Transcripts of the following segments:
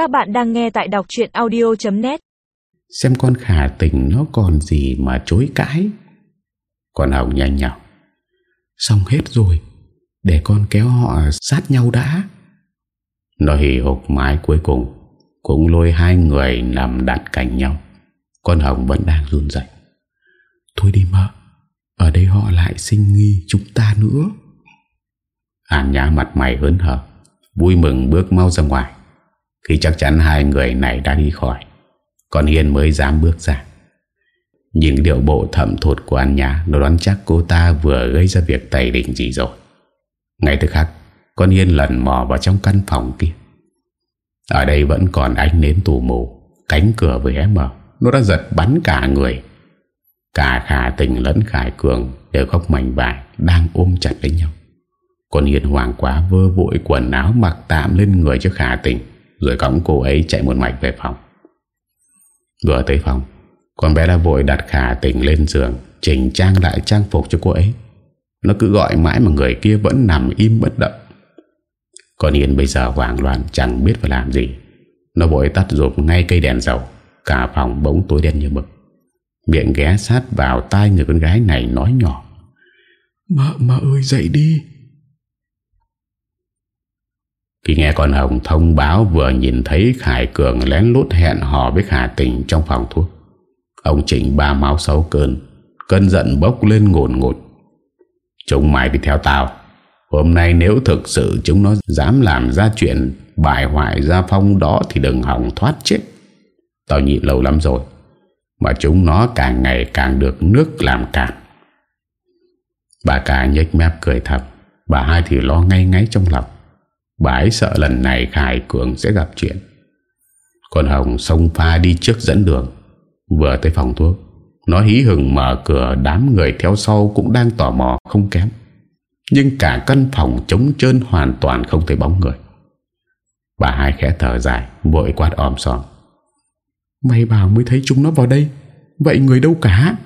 Các bạn đang nghe tại đọc chuyện audio.net Xem con khả tình nó còn gì mà chối cãi. Con Hồng nhanh nhỏ Xong hết rồi, Để con kéo họ sát nhau đã. Nó hì hục mái cuối cùng, Cũng lôi hai người nằm đặt cạnh nhau. Con Hồng vẫn đang run dậy Thôi đi mơ Ở đây họ lại sinh nghi chúng ta nữa. An nhã mặt mày hớn hở, Vui mừng bước mau ra ngoài. Khi chắc chắn hai người này đã đi khỏi, Còn Hiền mới dám bước ra. Những điệu bộ thẩm thụt của anh Nhã Nó đoán chắc cô ta vừa gây ra việc tẩy định gì rồi. Ngay tức khắc, Con Hiên lần mò vào trong căn phòng kia. Ở đây vẫn còn ánh nến tù mù, Cánh cửa vừa hé mở, Nó đã giật bắn cả người. Cả khả tình lẫn khải cường Đều khóc mảnh vải, Đang ôm chặt lấy nhau. Còn hiên hoàng quá, vơ vội quần áo mặc tạm lên người cho khả tình. Rồi cõng cô ấy chạy một mạch về phòng. Vừa tới phòng, Con bé đã vội đặt khả tình lên giường, Chỉnh trang lại trang phục cho cô ấy. Nó cứ gọi mãi mà người kia vẫn nằm im bất động. Con yên bây giờ hoảng loạn, chẳng biết phải làm gì. Nó vội tắt rụp ngay cây đèn dầu, Cả phòng bóng tối đen như mực. Miệng ghé sát vào tai người con gái này nói nhỏ. Mợ mợ ơi, dậy đi. Khi nghe con Hồng thông báo vừa nhìn thấy Khải Cường lén lút hẹn hò với Khả Tình trong phòng thuốc, Ông Trịnh ba máu sáu cơn Cơn giận bốc lên ngột ngột Chúng mày đi theo tao, Hôm nay nếu thực sự chúng nó dám làm ra chuyện bại hoại gia phong đó thì đừng hỏng thoát chết. Tao nhịn lâu lắm rồi. Mà chúng nó càng ngày càng được nước làm cạn. Bà cả nhếch mép cười thầm. Bà hai thì lo ngay ngáy trong lòng. Bà ấy sợ lần này Khải Cường sẽ gặp chuyện. Còn Hồng xông pha đi trước dẫn đường. Vừa tới phòng thuốc. Nó hí hừng mở cửa đám người theo sau cũng đang tò mò không kém. Nhưng cả căn phòng trống trơn hoàn toàn không thấy bóng người Bà hai khẽ thở dài Vội quát om sòm Mày bảo mới thấy chúng nó vào đây Vậy người đâu cả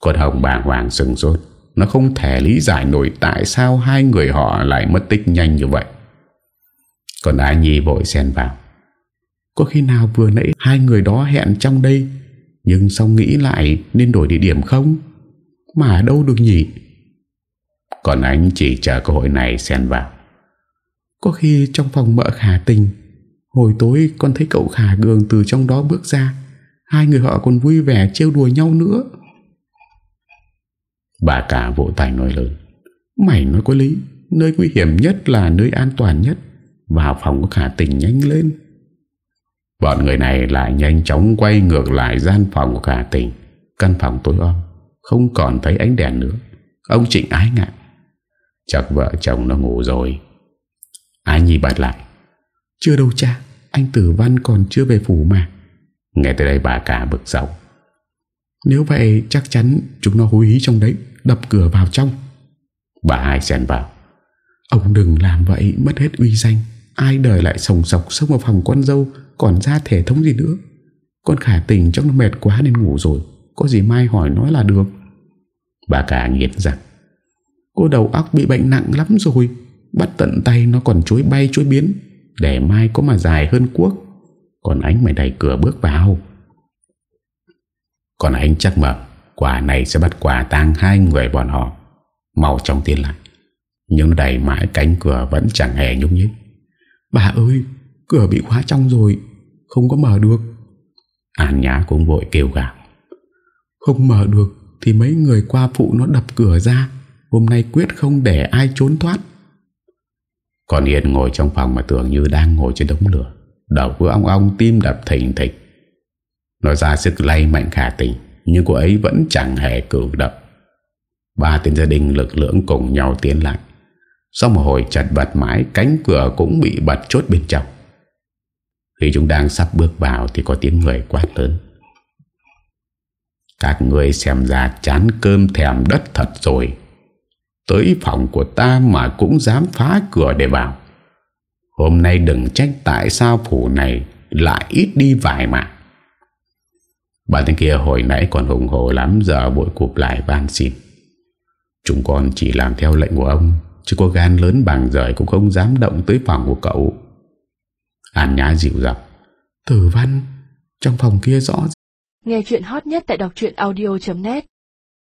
Con Hồng bàng hoàng sừng sốt Nó không thể lý giải nổi Tại sao hai người họ lại mất tích nhanh như vậy Còn Ai Nhi vội xen vào. Có khi nào vừa nãy Hai người đó hẹn trong đây Nhưng xong nghĩ lại Nên đổi địa điểm không? Mà đâu được nhỉ? Còn anh chỉ chờ cơ hội này xen vào. Có khi trong phòng mợ khả tình Hồi tối con thấy cậu khả gường từ trong đó bước ra. Hai người họ còn vui vẻ trêu đùa nhau nữa. Bà cả vỗ tay nói lớn. Mày nói có lý Nơi nguy hiểm nhất là nơi an toàn nhất vào phòng của khả tình nhanh lên. Bọn người này lại nhanh chóng quay ngược lại gian phòng của khả tình. Căn phòng tối om, Không còn thấy ánh đèn nữa. Ông Trịnh ái ngại. Chắc vợ chồng nó ngủ rồi. Ái Nhi bật lại. Chưa đâu cha, Anh Tử Văn còn chưa về phủ mà. Nghe tới đây bà cả bực dọc. Nếu vậy chắc chắn Chúng nó hối ý trong đấy, Đập cửa vào trong. Bà hai xen vào. Ông đừng làm vậy, mất hết uy danh. Ai đời lại sồng sọc xông vào phòng con dâu, Còn ra thể thống gì nữa? Con khả tình chắc nó mệt quá nên ngủ rồi. Có gì mai hỏi nói là được. Bà cả nghiệt rằng Cô đầu óc bị bệnh nặng lắm rồi. Bắt tận tay nó còn chối bay chối biến. Để mai có mà dài hơn quốc Còn ánh mày đẩy cửa bước vào. Còn anh chắc mở. Quả này sẽ bắt quả tang hai người bọn họ. Mau trong tiền lại. Nhưng đẩy mãi cánh cửa Vẫn chẳng hề nhúc nhích. Bà ơi cửa bị khóa trong rồi Không có mở được. An Nhã cũng vội kêu gào. Không mở được Thì mấy người qua phụ nó đập cửa ra. Hôm nay quyết không để ai trốn thoát. Còn Yên ngồi trong phòng mà tưởng như đang ngồi trên đống lửa. Đầu của ông ông tim đập thình thịch. Nó ra sức lay mạnh khả tình Nhưng cô ấy vẫn chẳng hề cử động. Ba tên gia đình lực lượng cùng nhau tiến lại sau một hồi chặt bật mãi, Cánh cửa cũng bị bật chốt bên trong. Khi chúng đang sắp bước vào Thì có tiếng người quát lớn. Các người xem ra chán cơm thèm đất thật rồi. Tới phòng của ta mà cũng dám phá cửa để vào. Hôm nay đừng trách tại sao phủ này lại ít đi vài mạng. Bà tên kia hồi nãy còn hùng hồ lắm, Giờ bội cụp lại van xin. Chúng con chỉ làm theo lệnh của ông Chứ có gan lớn bằng rời cũng không dám động tới phòng của cậu. An Nhã dịu dặn Tử văn Trong phòng kia rõ Nghe chuyện hot nhất tại đọc audio.net